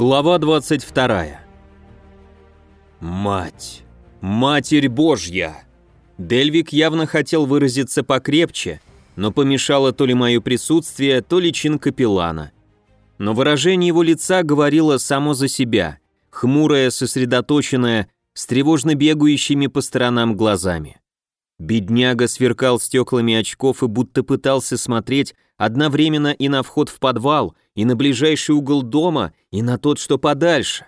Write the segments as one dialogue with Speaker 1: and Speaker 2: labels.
Speaker 1: Глава 22. Мать! Матерь Божья! Дельвик явно хотел выразиться покрепче, но помешало то ли мое присутствие, то ли чин капеллана. Но выражение его лица говорило само за себя, хмурое, сосредоточенное, с тревожно бегающими по сторонам глазами. Бедняга сверкал стеклами очков и будто пытался смотреть одновременно и на вход в подвал, и на ближайший угол дома, и на тот, что подальше.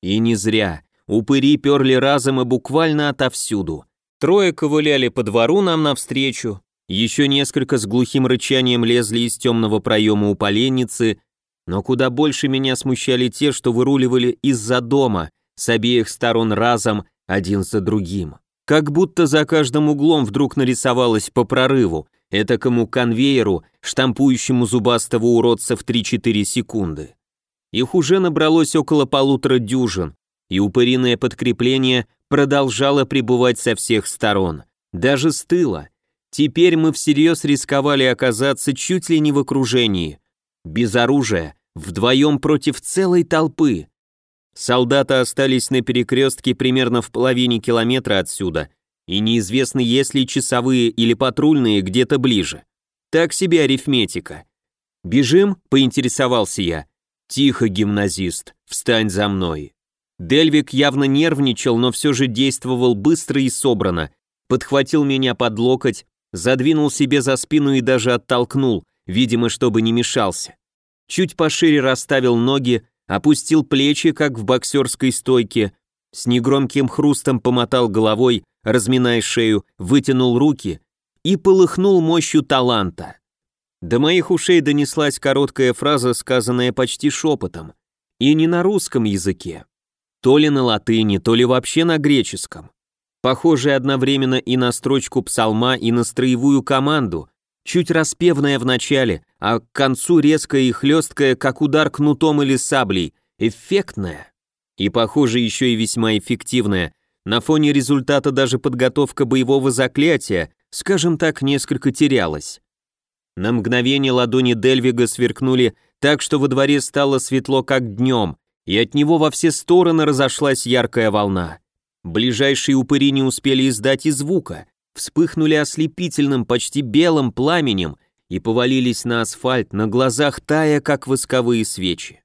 Speaker 1: И не зря. Упыри перли разом и буквально отовсюду. Трое ковыляли по двору нам навстречу, еще несколько с глухим рычанием лезли из темного проема у поленницы, но куда больше меня смущали те, что выруливали из-за дома, с обеих сторон разом, один за другим. Как будто за каждым углом вдруг нарисовалось по прорыву, этакому конвейеру, штампующему зубастого уродца в 3-4 секунды. Их уже набралось около полутора дюжин, и упыриное подкрепление продолжало пребывать со всех сторон, даже с тыла. Теперь мы всерьез рисковали оказаться чуть ли не в окружении, без оружия, вдвоем против целой толпы. Солдаты остались на перекрестке примерно в половине километра отсюда, и неизвестно, есть ли часовые или патрульные где-то ближе. Так себе арифметика. «Бежим?» — поинтересовался я. «Тихо, гимназист, встань за мной». Дельвик явно нервничал, но все же действовал быстро и собрано. Подхватил меня под локоть, задвинул себе за спину и даже оттолкнул, видимо, чтобы не мешался. Чуть пошире расставил ноги, опустил плечи, как в боксерской стойке, с негромким хрустом помотал головой, разминая шею, вытянул руки и полыхнул мощью таланта. До моих ушей донеслась короткая фраза, сказанная почти шепотом, и не на русском языке, то ли на латыни, то ли вообще на греческом. Похожая одновременно и на строчку псалма, и на строевую команду, чуть распевная в начале, а к концу резкая и хлесткая, как удар кнутом или саблей, эффектная. И, похоже, еще и весьма эффективная. На фоне результата даже подготовка боевого заклятия, скажем так, несколько терялась. На мгновение ладони Дельвига сверкнули так, что во дворе стало светло, как днем, и от него во все стороны разошлась яркая волна. Ближайшие упыри не успели издать и звука, вспыхнули ослепительным, почти белым пламенем и повалились на асфальт, на глазах тая, как восковые свечи.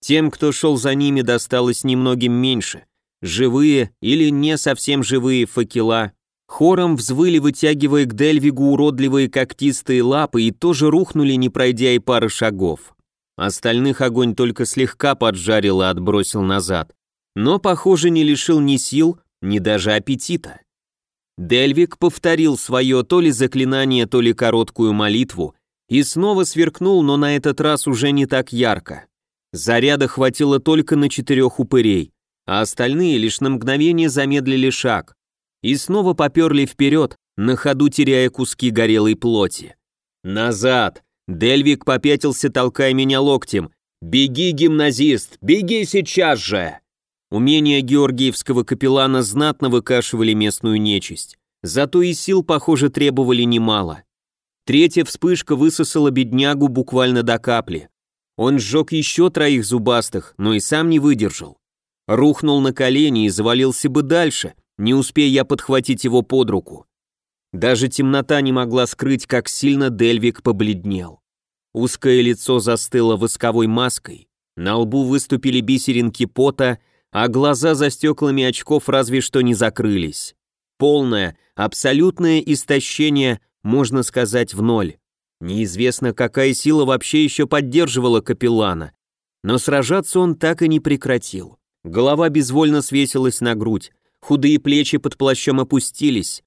Speaker 1: Тем, кто шел за ними, досталось немногим меньше. Живые или не совсем живые факела хором взвыли, вытягивая к Дельвигу уродливые когтистые лапы и тоже рухнули, не пройдя и пары шагов. Остальных огонь только слегка поджарил и отбросил назад. Но, похоже, не лишил ни сил, ни даже аппетита. Дельвик повторил свое то ли заклинание, то ли короткую молитву и снова сверкнул, но на этот раз уже не так ярко. Заряда хватило только на четырех упырей, а остальные лишь на мгновение замедлили шаг и снова поперли вперед, на ходу теряя куски горелой плоти. «Назад!» Дельвик попятился, толкая меня локтем. «Беги, гимназист! Беги сейчас же!» Умения георгиевского капеллана знатно выкашивали местную нечисть. Зато и сил, похоже, требовали немало. Третья вспышка высосала беднягу буквально до капли. Он сжег еще троих зубастых, но и сам не выдержал. Рухнул на колени и завалился бы дальше, не успея я подхватить его под руку. Даже темнота не могла скрыть, как сильно Дельвик побледнел. Узкое лицо застыло восковой маской, на лбу выступили бисеринки пота, а глаза за стеклами очков разве что не закрылись. Полное, абсолютное истощение, можно сказать, в ноль. Неизвестно, какая сила вообще еще поддерживала капеллана, но сражаться он так и не прекратил. Голова безвольно свесилась на грудь, худые плечи под плащом опустились,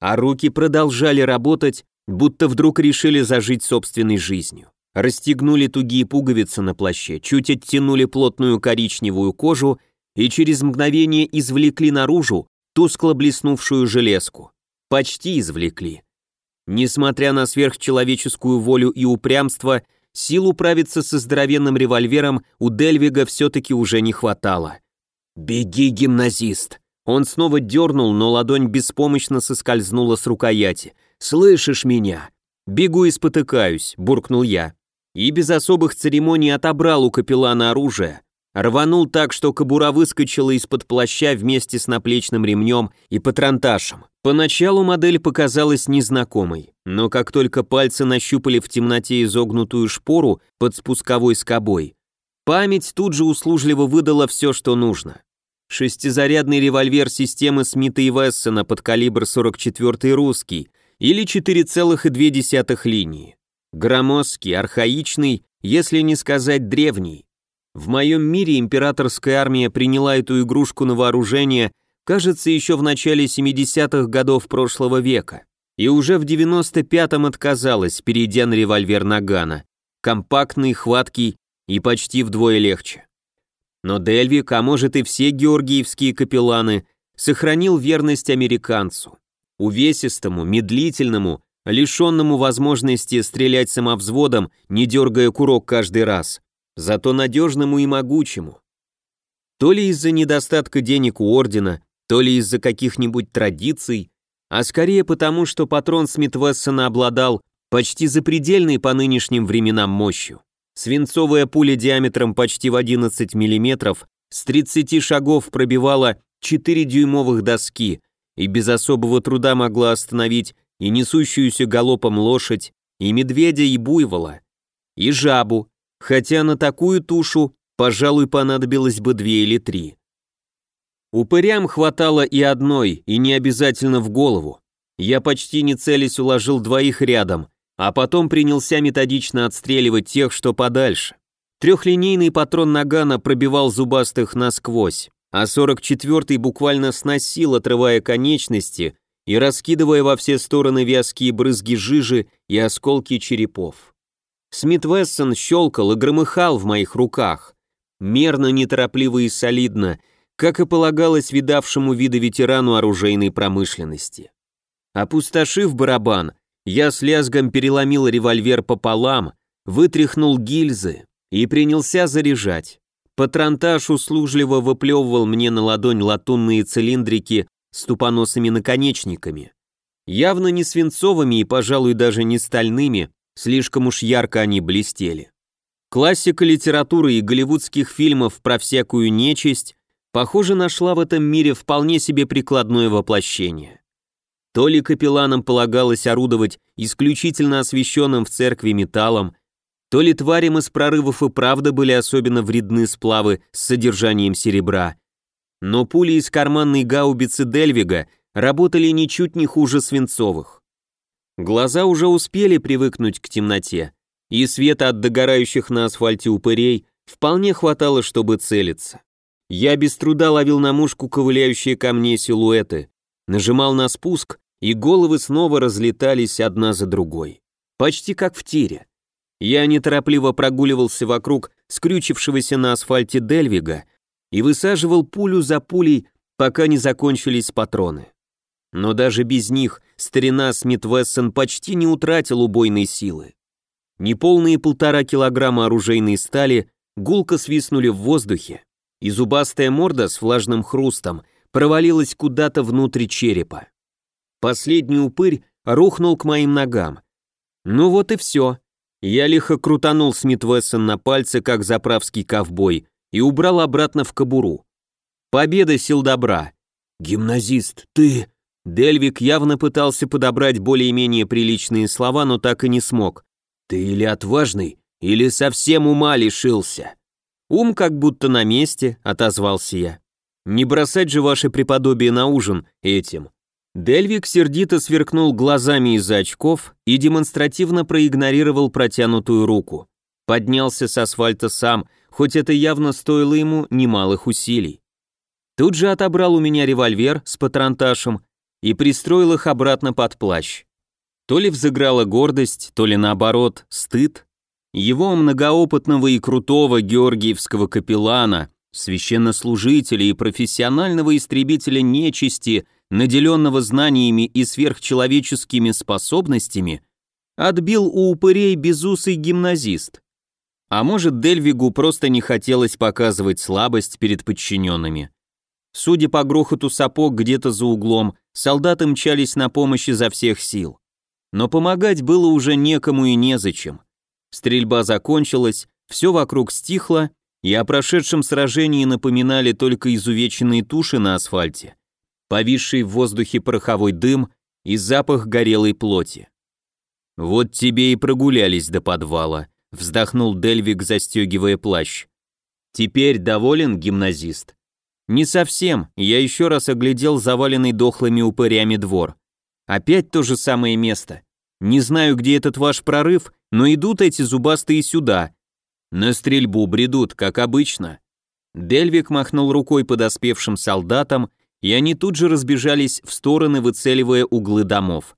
Speaker 1: а руки продолжали работать, будто вдруг решили зажить собственной жизнью. Расстегнули тугие пуговицы на плаще, чуть оттянули плотную коричневую кожу и через мгновение извлекли наружу тускло блеснувшую железку. Почти извлекли. Несмотря на сверхчеловеческую волю и упрямство, сил управиться со здоровенным револьвером у Дельвига все-таки уже не хватало. «Беги, гимназист!» Он снова дернул, но ладонь беспомощно соскользнула с рукояти. «Слышишь меня?» «Бегу и спотыкаюсь», — буркнул я. И без особых церемоний отобрал у капеллана оружие, рванул так, что кобура выскочила из-под плаща вместе с наплечным ремнем и патронташем. Поначалу модель показалась незнакомой, но как только пальцы нащупали в темноте изогнутую шпору под спусковой скобой, память тут же услужливо выдала все, что нужно. Шестизарядный револьвер системы Смита и Вессона под калибр 44 русский или 4,2 линии. Громоздкий, архаичный, если не сказать древний. В моем мире императорская армия приняла эту игрушку на вооружение, кажется, еще в начале 70-х годов прошлого века, и уже в 95-м отказалась, перейдя на револьвер Нагана. Компактный, хваткий и почти вдвое легче. Но Дельвик, а может и все георгиевские капелланы, сохранил верность американцу. Увесистому, медлительному, лишенному возможности стрелять самовзводом, не дергая курок каждый раз, зато надежному и могучему. То ли из-за недостатка денег у ордена, то ли из-за каких-нибудь традиций, а скорее потому, что патрон Смит-Вессона обладал почти запредельной по нынешним временам мощью. Свинцовая пуля диаметром почти в 11 мм с 30 шагов пробивала 4-дюймовых доски и без особого труда могла остановить и несущуюся галопом лошадь, и медведя, и буйвола, и жабу, хотя на такую тушу, пожалуй, понадобилось бы две или три. Упырям хватало и одной, и не обязательно в голову. Я почти не целясь уложил двоих рядом, а потом принялся методично отстреливать тех, что подальше. Трехлинейный патрон Нагана пробивал зубастых насквозь, а 44-й буквально сносил, отрывая конечности и раскидывая во все стороны вязкие брызги жижи и осколки черепов. Смит Вессон щелкал и громыхал в моих руках, мерно, неторопливо и солидно, как и полагалось видавшему вида ветерану оружейной промышленности. Опустошив барабан, я с лязгом переломил револьвер пополам, вытряхнул гильзы и принялся заряжать. Патронтаж услужливо выплевывал мне на ладонь латунные цилиндрики с тупоносыми наконечниками. Явно не свинцовыми и, пожалуй, даже не стальными, слишком уж ярко они блестели. Классика литературы и голливудских фильмов про всякую нечисть, похоже, нашла в этом мире вполне себе прикладное воплощение. То ли капелланам полагалось орудовать исключительно освещенным в церкви металлом, то ли тварям из прорывов и правда были особенно вредны сплавы с содержанием серебра. Но пули из карманной гаубицы Дельвига работали ничуть не хуже свинцовых. Глаза уже успели привыкнуть к темноте, и света от догорающих на асфальте упырей вполне хватало, чтобы целиться. Я без труда ловил на мушку ковыляющие ко мне силуэты, нажимал на спуск, и головы снова разлетались одна за другой. Почти как в тире. Я неторопливо прогуливался вокруг скрючившегося на асфальте Дельвига и высаживал пулю за пулей, пока не закончились патроны. Но даже без них старина Смит Вессон почти не утратил убойной силы. Неполные полтора килограмма оружейной стали гулко свистнули в воздухе, и зубастая морда с влажным хрустом провалилась куда-то внутрь черепа. Последний упырь рухнул к моим ногам. Ну вот и все. Я лихо крутанул Смит Вессон на пальце, как заправский ковбой, и убрал обратно в кобуру. Победа сил добра. «Гимназист, ты...» Дельвик явно пытался подобрать более-менее приличные слова, но так и не смог. «Ты или отважный, или совсем ума лишился». «Ум как будто на месте», — отозвался я. «Не бросать же ваше преподобие на ужин этим». Дельвик сердито сверкнул глазами из-за очков и демонстративно проигнорировал протянутую руку. Поднялся с асфальта сам, хоть это явно стоило ему немалых усилий. Тут же отобрал у меня револьвер с патронташем и пристроил их обратно под плащ. То ли взыграла гордость, то ли наоборот, стыд. Его многоопытного и крутого георгиевского капеллана, священнослужителя и профессионального истребителя нечисти, наделенного знаниями и сверхчеловеческими способностями, отбил у упырей безусый гимназист. А может, Дельвигу просто не хотелось показывать слабость перед подчиненными. Судя по грохоту сапог где-то за углом, солдаты мчались на помощь изо всех сил. Но помогать было уже некому и незачем. Стрельба закончилась, все вокруг стихло, и о прошедшем сражении напоминали только изувеченные туши на асфальте, повисший в воздухе пороховой дым и запах горелой плоти. «Вот тебе и прогулялись до подвала», — вздохнул Дельвик, застегивая плащ. «Теперь доволен, гимназист?» «Не совсем, я еще раз оглядел заваленный дохлыми упырями двор. Опять то же самое место. Не знаю, где этот ваш прорыв, но идут эти зубастые сюда. На стрельбу бредут, как обычно». Дельвик махнул рукой подоспевшим солдатам, и они тут же разбежались в стороны, выцеливая углы домов.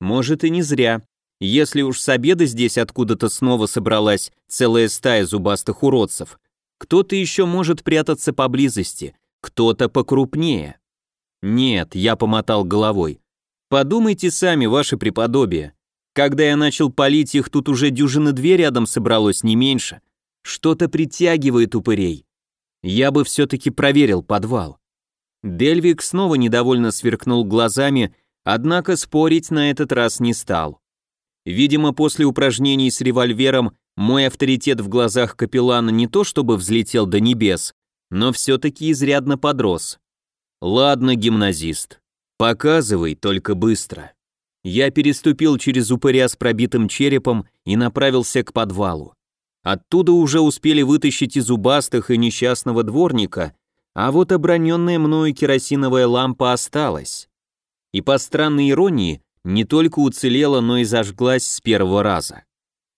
Speaker 1: Может и не зря. Если уж с обеда здесь откуда-то снова собралась целая стая зубастых уродцев, кто-то еще может прятаться поблизости, кто-то покрупнее. Нет, я помотал головой. Подумайте сами, ваше преподобие. Когда я начал палить их, тут уже дюжины две рядом собралось не меньше. Что-то притягивает упырей. Я бы все-таки проверил подвал. Дельвик снова недовольно сверкнул глазами, однако спорить на этот раз не стал. Видимо, после упражнений с револьвером мой авторитет в глазах капеллана не то чтобы взлетел до небес, но все-таки изрядно подрос. «Ладно, гимназист, показывай, только быстро». Я переступил через упыря с пробитым черепом и направился к подвалу. Оттуда уже успели вытащить и зубастых, и несчастного дворника, а вот оброненная мною керосиновая лампа осталась. И по странной иронии, не только уцелела, но и зажглась с первого раза.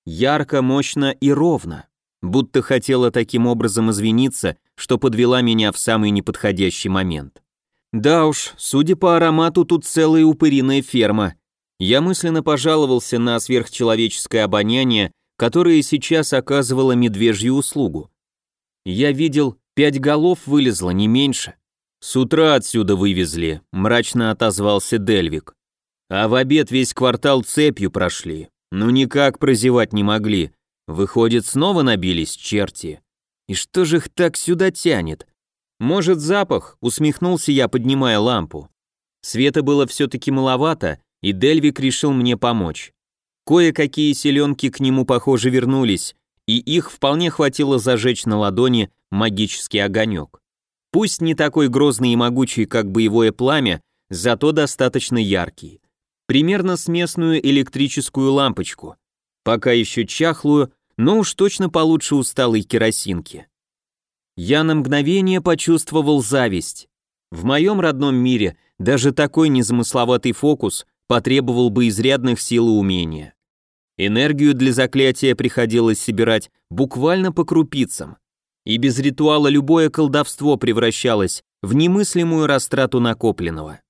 Speaker 1: Ярко, мощно и ровно, будто хотела таким образом извиниться, что подвела меня в самый неподходящий момент. Да уж, судя по аромату, тут целая упыриная ферма. Я мысленно пожаловался на сверхчеловеческое обоняние, которое сейчас оказывало медвежью услугу. Я видел Пять голов вылезло, не меньше. С утра отсюда вывезли, мрачно отозвался Дельвик. А в обед весь квартал цепью прошли. Ну никак прозевать не могли. Выходит, снова набились черти. И что же их так сюда тянет? Может, запах? Усмехнулся я, поднимая лампу. Света было все-таки маловато, и Дельвик решил мне помочь. Кое-какие селенки к нему, похоже, вернулись, и их вполне хватило зажечь на ладони магический огонек. Пусть не такой грозный и могучий, как боевое пламя, зато достаточно яркий. Примерно с местную электрическую лампочку. Пока еще чахлую, но уж точно получше усталой керосинки. Я на мгновение почувствовал зависть. В моем родном мире даже такой незамысловатый фокус потребовал бы изрядных сил и умения. Энергию для заклятия приходилось собирать буквально по крупицам, и без ритуала любое колдовство превращалось в немыслимую растрату накопленного.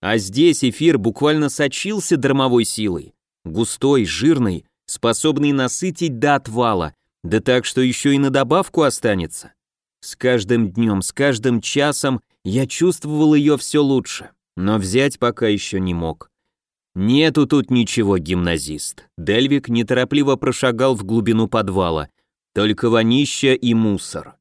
Speaker 1: А здесь эфир буквально сочился дармовой силой, густой, жирный, способный насытить до отвала, да так, что еще и на добавку останется. С каждым днем, с каждым часом я чувствовал ее все лучше, но взять пока еще не мог. «Нету тут ничего, гимназист». Дельвик неторопливо прошагал в глубину подвала. «Только вонища и мусор».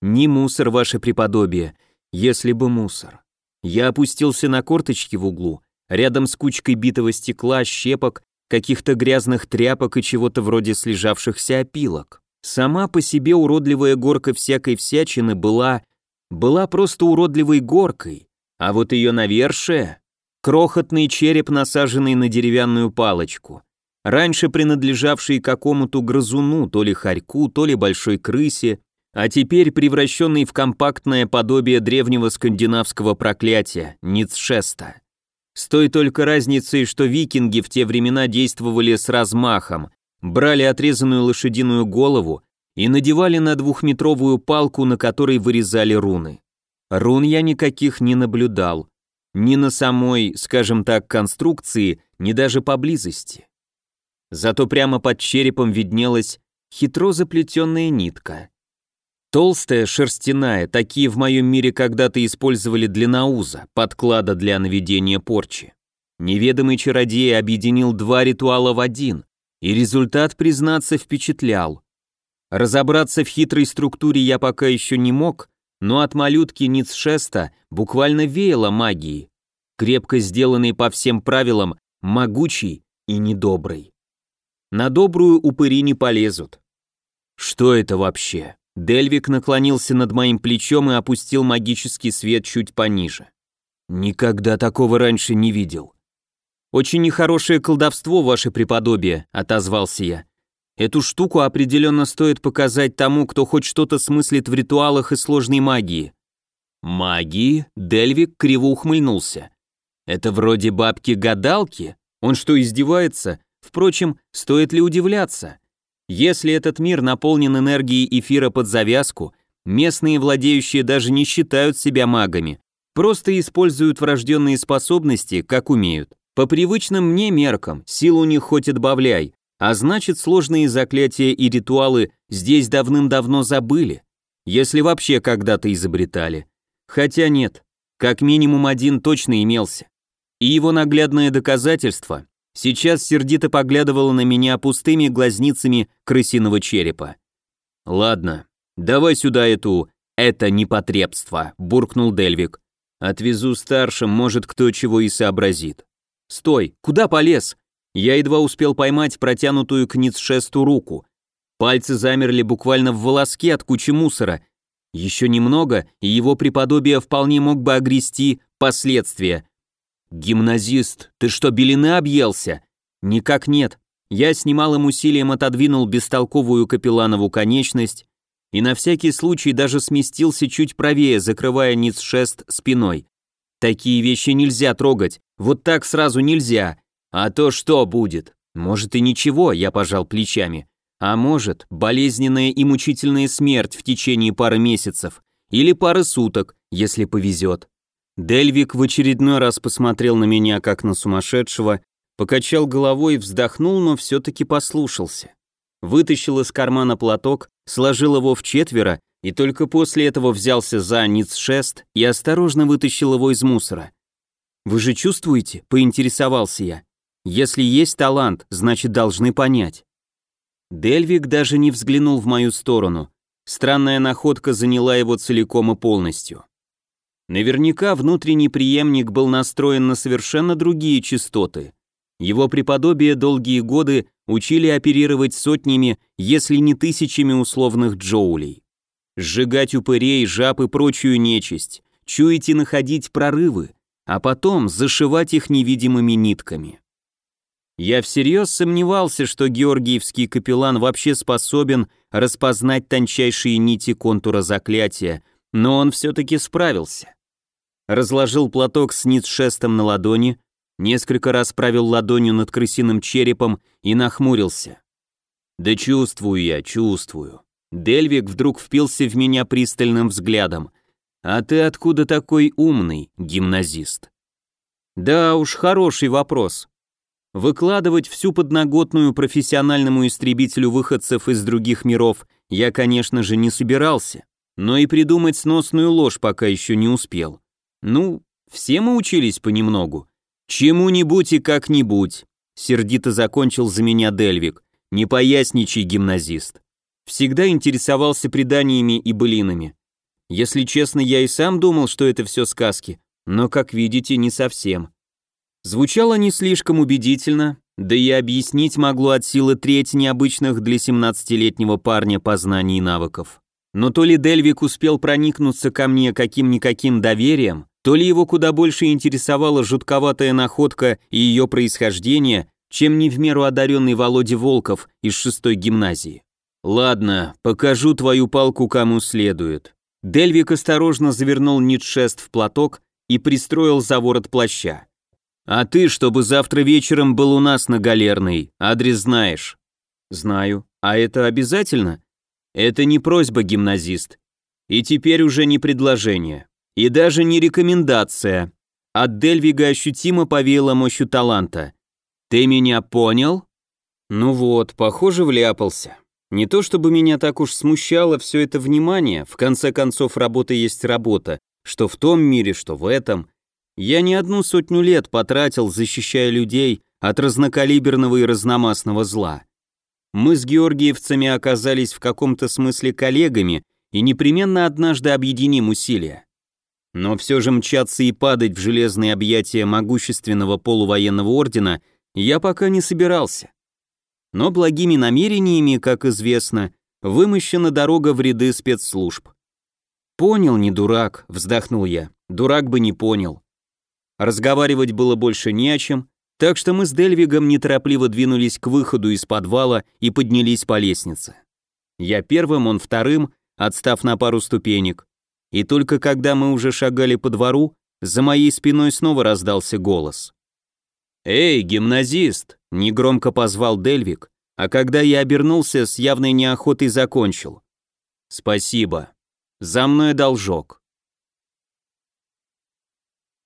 Speaker 1: «Не мусор, ваше преподобие, если бы мусор». Я опустился на корточки в углу, рядом с кучкой битого стекла, щепок, каких-то грязных тряпок и чего-то вроде слежавшихся опилок. Сама по себе уродливая горка всякой всячины была... была просто уродливой горкой, а вот ее навершие крохотный череп, насаженный на деревянную палочку, раньше принадлежавший какому-то грызуну, то ли хорьку, то ли большой крысе, а теперь превращенный в компактное подобие древнего скандинавского проклятия – Ницшеста. С той только разницей, что викинги в те времена действовали с размахом, брали отрезанную лошадиную голову и надевали на двухметровую палку, на которой вырезали руны. Рун я никаких не наблюдал, ни на самой, скажем так, конструкции, ни даже поблизости. Зато прямо под черепом виднелась хитро заплетенная нитка. Толстая, шерстяная, такие в моем мире когда-то использовали для науза, подклада для наведения порчи. Неведомый чародей объединил два ритуала в один, и результат, признаться, впечатлял. Разобраться в хитрой структуре я пока еще не мог, но от малютки Ницшеста буквально веяло магией, крепко сделанный по всем правилам, могучий и недобрый. На добрую упыри не полезут. Что это вообще? Дельвик наклонился над моим плечом и опустил магический свет чуть пониже. Никогда такого раньше не видел. Очень нехорошее колдовство, ваше преподобие, отозвался я. Эту штуку определенно стоит показать тому, кто хоть что-то смыслит в ритуалах и сложной магии. Магии? Дельвик криво ухмыльнулся. Это вроде бабки-гадалки? Он что, издевается? Впрочем, стоит ли удивляться? Если этот мир наполнен энергией эфира под завязку, местные владеющие даже не считают себя магами, просто используют врожденные способности, как умеют. По привычным мне меркам, сил у них хоть отбавляй, а значит сложные заклятия и ритуалы здесь давным-давно забыли, если вообще когда-то изобретали. Хотя нет, как минимум один точно имелся. И его наглядное доказательство сейчас сердито поглядывало на меня пустыми глазницами крысиного черепа. «Ладно, давай сюда эту... это непотребство», — буркнул Дельвик. «Отвезу старшим, может, кто чего и сообразит». «Стой! Куда полез?» Я едва успел поймать протянутую к Ницшесту руку. Пальцы замерли буквально в волоске от кучи мусора, еще немного, и его преподобие вполне мог бы огрести последствия. «Гимназист, ты что, белины объелся?» «Никак нет». Я с немалым усилием отодвинул бестолковую капелланову конечность и на всякий случай даже сместился чуть правее, закрывая низ шест спиной. Такие вещи нельзя трогать, вот так сразу нельзя. А то что будет? Может и ничего, я пожал плечами. А может, болезненная и мучительная смерть в течение пары месяцев или пары суток, если повезет. Дельвик в очередной раз посмотрел на меня как на сумасшедшего, покачал головой, вздохнул, но все-таки послушался. Вытащил из кармана платок, сложил его в четверо и только после этого взялся за ницшест и осторожно вытащил его из мусора. «Вы же чувствуете?» – поинтересовался я. «Если есть талант, значит, должны понять». Дельвик даже не взглянул в мою сторону. Странная находка заняла его целиком и полностью. Наверняка внутренний преемник был настроен на совершенно другие частоты. Его преподобие долгие годы учили оперировать сотнями, если не тысячами условных джоулей. Сжигать упырей, жаб и прочую нечисть, чуять и находить прорывы, а потом зашивать их невидимыми нитками. Я всерьез сомневался, что георгиевский капеллан вообще способен распознать тончайшие нити контура заклятия, но он все-таки справился. Разложил платок с ницшестом на ладони, несколько раз провел ладонью над крысиным черепом и нахмурился. «Да чувствую я, чувствую». Дельвик вдруг впился в меня пристальным взглядом. «А ты откуда такой умный, гимназист?» «Да уж, хороший вопрос. Выкладывать всю подноготную профессиональному истребителю выходцев из других миров я, конечно же, не собирался, но и придумать сносную ложь пока еще не успел. Ну, все мы учились понемногу. Чему-нибудь и как-нибудь. Сердито закончил за меня Дельвик. Не поясничай, гимназист. Всегда интересовался преданиями и былинами. Если честно, я и сам думал, что это все сказки, но, как видите, не совсем. Звучало не слишком убедительно, да и объяснить могло от силы треть необычных для 17-летнего парня познаний и навыков. Но то ли Дельвик успел проникнуться ко мне каким-никаким доверием, то ли его куда больше интересовала жутковатая находка и ее происхождение, чем не в меру одаренный Володя Волков из шестой гимназии. «Ладно, покажу твою палку кому следует». Дельвик осторожно завернул Нитшест в платок и пристроил за ворот плаща. А ты, чтобы завтра вечером был у нас на Галерной, адрес знаешь. Знаю. А это обязательно? Это не просьба, гимназист. И теперь уже не предложение. И даже не рекомендация. От Дельвига ощутимо повеяло мощью таланта. Ты меня понял? Ну вот, похоже, вляпался. Не то чтобы меня так уж смущало все это внимание, в конце концов работа есть работа, что в том мире, что в этом – я не одну сотню лет потратил, защищая людей от разнокалиберного и разномастного зла. Мы с георгиевцами оказались в каком-то смысле коллегами и непременно однажды объединим усилия. Но все же мчаться и падать в железные объятия могущественного полувоенного ордена я пока не собирался. Но благими намерениями, как известно, вымощена дорога в ряды спецслужб. «Понял, не дурак», — вздохнул я. «Дурак бы не понял». Разговаривать было больше не о чем, так что мы с Дельвигом неторопливо двинулись к выходу из подвала и поднялись по лестнице. Я первым, он вторым, отстав на пару ступенек. И только когда мы уже шагали по двору, за моей спиной снова раздался голос. «Эй, гимназист!» — негромко позвал Дельвик, а когда я обернулся, с явной неохотой закончил. «Спасибо. За мной должок».